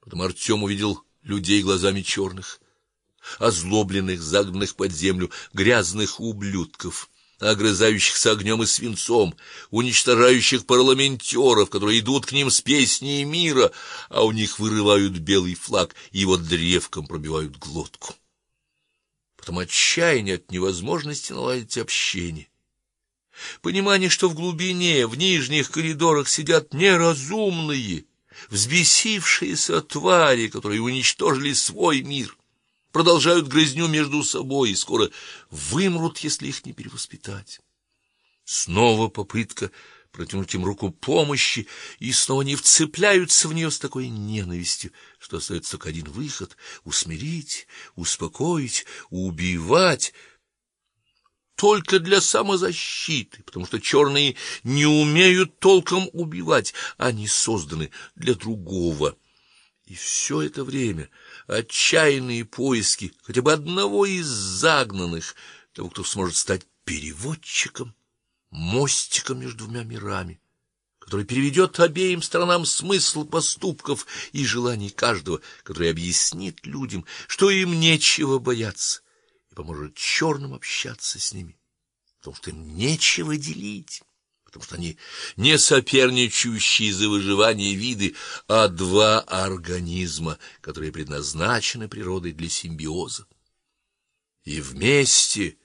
Потом Артем увидел людей глазами черных, озлобленных, загнанных под землю, грязных ублюдков огрызающихся огнем и свинцом, уничтожающих парламентеров, которые идут к ним с песней мира, а у них вырывают белый флаг и его древком пробивают глотку. Потом отчаяние от невозможности наладить общение. Понимание, что в глубине, в нижних коридорах сидят неразумные, взбесившиеся твари, которые уничтожили свой мир продолжают грызню между собой и скоро вымрут, если их не перевоспитать. Снова попытка протянуть им руку помощи, и снова они вцепляются в нее с такой ненавистью, что остается только один выход усмирить, успокоить, убивать только для самозащиты, потому что черные не умеют толком убивать, они созданы для другого. И все это время отчаянные поиски хотя бы одного из загнанных, того, кто сможет стать переводчиком, мостиком между двумя мирами, который переведет обеим сторонам смысл поступков и желаний каждого, который объяснит людям, что им нечего бояться, поможет черным общаться с ними, потому что им нечего делить потому что они не соперничающие за выживание виды, а два организма, которые предназначены природой для симбиоза. И вместе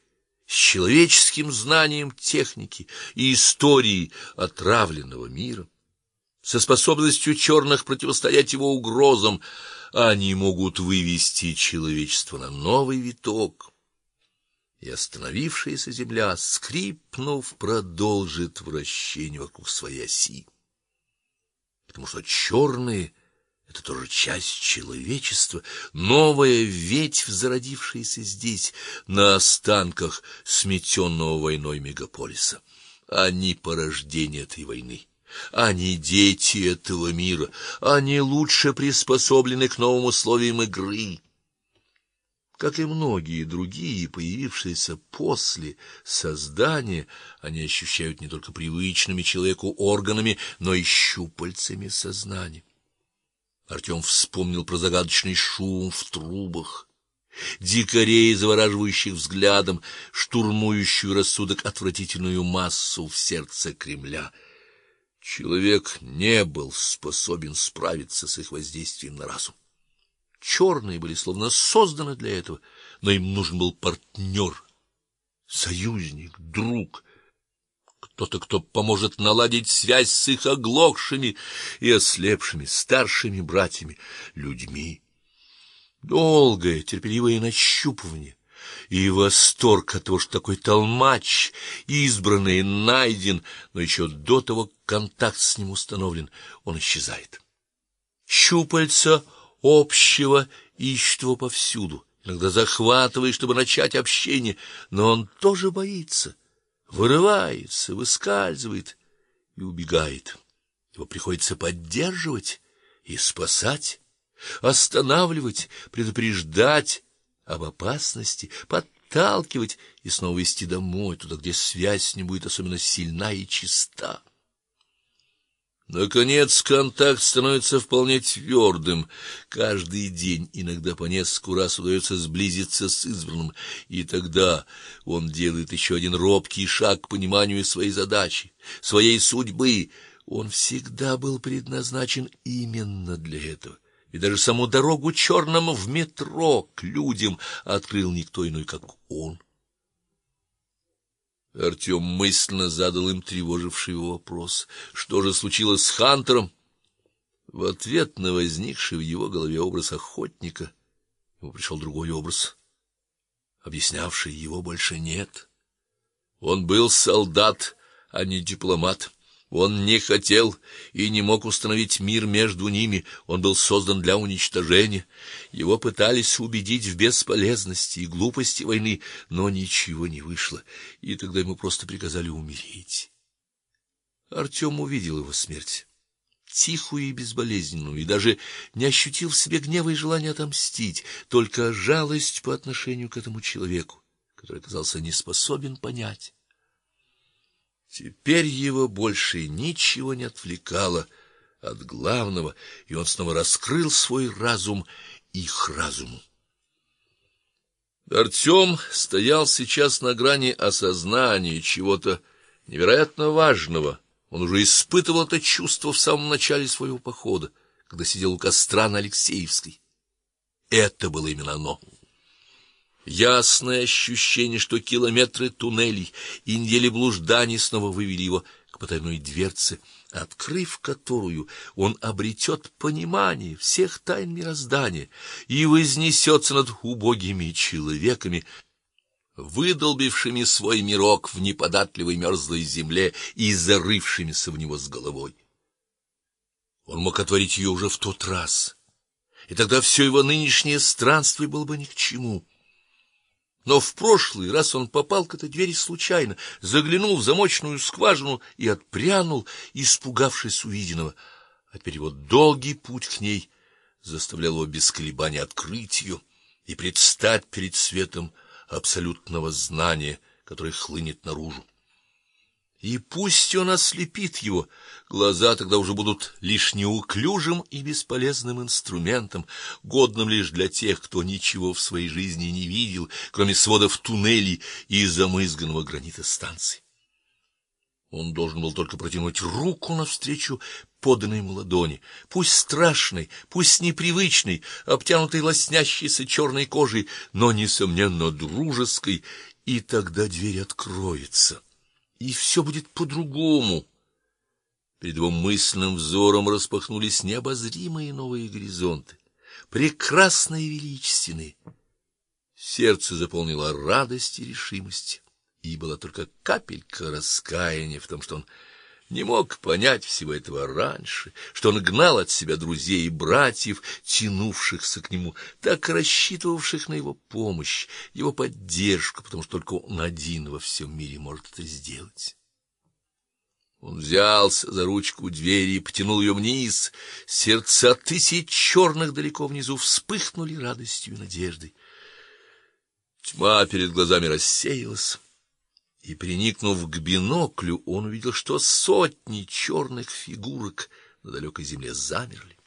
с человеческим знанием техники и истории отравленного мира, со способностью черных противостоять его угрозам, они могут вывести человечество на новый виток и остановившаяся земля, скрипнув, продолжит вращение вокруг своей оси. Потому что черные — это тоже часть человечества, новая ветвь, зародившаяся здесь, на останках сметенного войной мегаполиса. Они порождение этой войны. Они дети этого мира, они лучше приспособлены к новым условиям игры. Как и многие другие, появившиеся после создания, они ощущают не только привычными человеку органами, но и щупальцами сознания. Артем вспомнил про загадочный шум в трубах, дикарей, завораживающих взглядом, штурмующую рассудок отвратительную массу в сердце Кремля. Человек не был способен справиться с их воздействием на разум. Черные были словно созданы для этого, но им нужен был партнер, союзник, друг, кто-то, кто поможет наладить связь с их оглохшими и ослепшими старшими братьями, людьми. Долгое, терпеливое нащупывание и восторг от того, что такой толмач, избранный, найден, но еще до того контакт с ним установлен, он исчезает. Щупальца общего ищет его повсюду, иногда захватывает, чтобы начать общение, но он тоже боится, вырывается, выскальзывает и убегает. Его приходится поддерживать и спасать, останавливать, предупреждать об опасности, подталкивать и снова вести домой, туда, где связь с ним будет особенно сильна и чиста. Наконец контакт становится вполне твердым. Каждый день, иногда по нескольку раз удается сблизиться с избранным, и тогда он делает еще один робкий шаг к пониманию своей задачи, своей судьбы. Он всегда был предназначен именно для этого. И даже саму дорогу черному в метро к людям открыл никто иной, как он. Артем мысленно задал им тревоживший его вопрос: что же случилось с Хантером? В ответ на возникший в его голове образ охотника ему пришел другой образ, объяснявший его больше нет. Он был солдат, а не дипломат. Он не хотел и не мог установить мир между ними, он был создан для уничтожения. Его пытались убедить в бесполезности и глупости войны, но ничего не вышло, и тогда ему просто приказали умереть. Артем увидел его смерть, тихую и безболезненную, и даже не ощутил в себе гнева и желания отомстить, только жалость по отношению к этому человеку, который оказался не способен понять Теперь его больше ничего не отвлекало от главного, и он снова раскрыл свой разум их разуму. Артем стоял сейчас на грани осознания чего-то невероятно важного. Он уже испытывал это чувство в самом начале своего похода, когда сидел у костра на Алексеевской. Это было именно оно. Ясное ощущение, что километры туннелей и недели блужданий снова вывели его к потайной дверце, открыв которую он обретет понимание всех тайн мироздания и вознесется над убогими человеками, выдолбившими свой мирок в неподатливой мерзлой земле и зарывшимися в него с головой. Он мог отворить ее уже в тот раз, и тогда все его нынешнее странствие было бы ни к чему. Но в прошлый раз он попал к этой двери случайно, заглянул в замочную скважину и отпрянул, испугавшись увиденного. А его долгий путь к ней заставлял его без колебаний открыть ее и предстать перед светом абсолютного знания, которое хлынет наружу. И пусть он ослепит его, глаза тогда уже будут лишь неуклюжим и бесполезным инструментом, годным лишь для тех, кто ничего в своей жизни не видел, кроме сводов туннелей и замызганного гранита станции. Он должен был только протянуть руку навстречу поданной ему ладони, пусть страшной, пусть непривычной, обтянутой лоснящейся черной кожей, но несомненно дружеской, и тогда дверь откроется и все будет по-другому. Перед его мысленным взором распахнулись необозримые новые горизонты, прекрасные и величественные. Сердце заполнило радость и решимость, и была только капелька раскаяния в том, что он не мог понять всего этого раньше, что он гнал от себя друзей и братьев, тянувшихся к нему, так рассчитывавших на его помощь, его поддержку, потому что только он один во всем мире может это сделать. Он взялся за ручку двери и потянул ее вниз. Сердца тысяч черных далеко внизу вспыхнули радостью и надеждой. Тьма перед глазами рассеялась и, приникнув к биноклю, он увидел, что сотни черных фигурок на далекой земле замерли.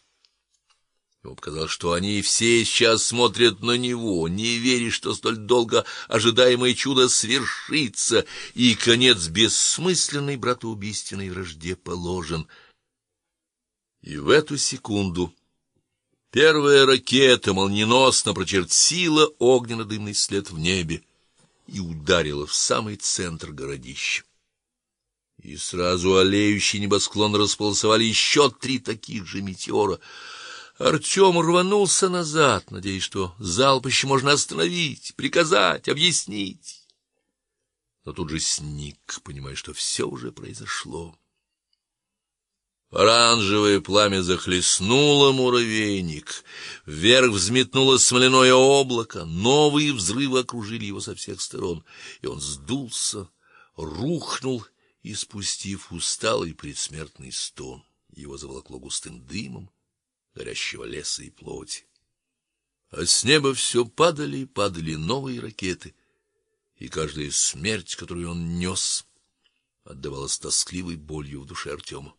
Ему показалось, что они все сейчас смотрят на него, не веря, что столь долго ожидаемое чудо свершится, и конец бессмысленной братоубийственной вражде положен. И в эту секунду первая ракета молниеносно прочертила огненно-дымный след в небе и ударила в самый центр городища. И сразу олеющий небосклон располосовали еще три таких же метеора. Артем рванулся назад, надеясь, что залп еще можно остановить, приказать, объяснить. Но тут же сник, понимая, что все уже произошло. Оранжевое пламя захлестнуло муравейник, вверх взметнулось смоляное облако, новые взрывы окружили его со всех сторон, и он сдулся, рухнул, испустив усталый предсмертный стон. Его заволокло густым дымом горящего леса и плоти. А с неба все падали и падали новые ракеты, и каждая смерть, которую он нес, отдавалась тоскливой болью в душе Артема.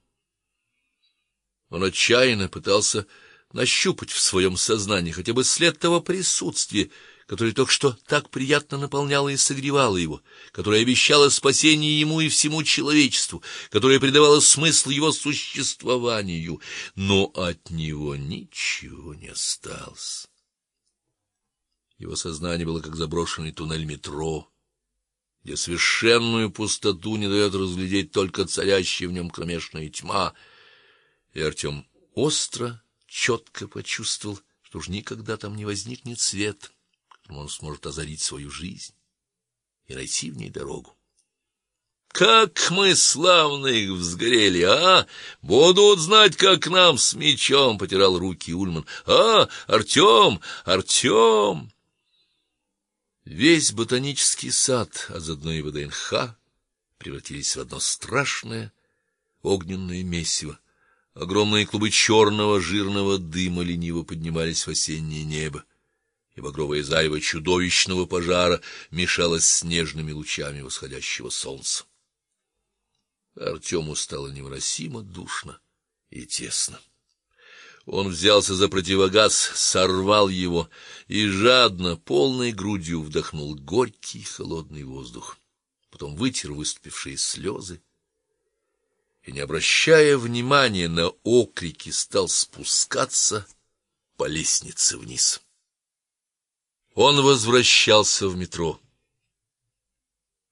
Он отчаянно пытался нащупать в своем сознании хотя бы след того присутствия, которое только что так приятно наполняло и согревало его, которое обещало спасение ему и всему человечеству, которое придавало смысл его существованию, но от него ничего не осталось. Его сознание было как заброшенный туннель метро, где совершенную пустоту не дает разглядеть только царящая в нем кромешная тьма — и Артем остро, четко почувствовал, что уж никогда там не возникнет свет, которым он сможет озарить свою жизнь и найти в ней дорогу. Как мы славно их взгорели, а? Будут знать, как нам с мечом потирал руки Ульман. А, Артем, Артем! Весь ботанический сад, заодно и ВДНХ превратились в одно страшное огненное месиво. Огромные клубы черного жирного дыма лениво поднимались в осеннее небо, и багровое зарево чудовищного пожара мешалось с нежными лучами восходящего солнца. Артему стало невыносимо душно и тесно. Он взялся за противогаз, сорвал его и жадно, полной грудью вдохнул горький холодный воздух. Потом вытер выступившие слезы и, не обращая внимания на окрики, стал спускаться по лестнице вниз. Он возвращался в метро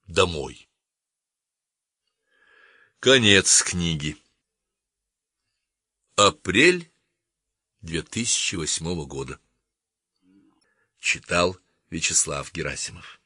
домой. Конец книги. Апрель 2008 года. Читал Вячеслав Герасимов.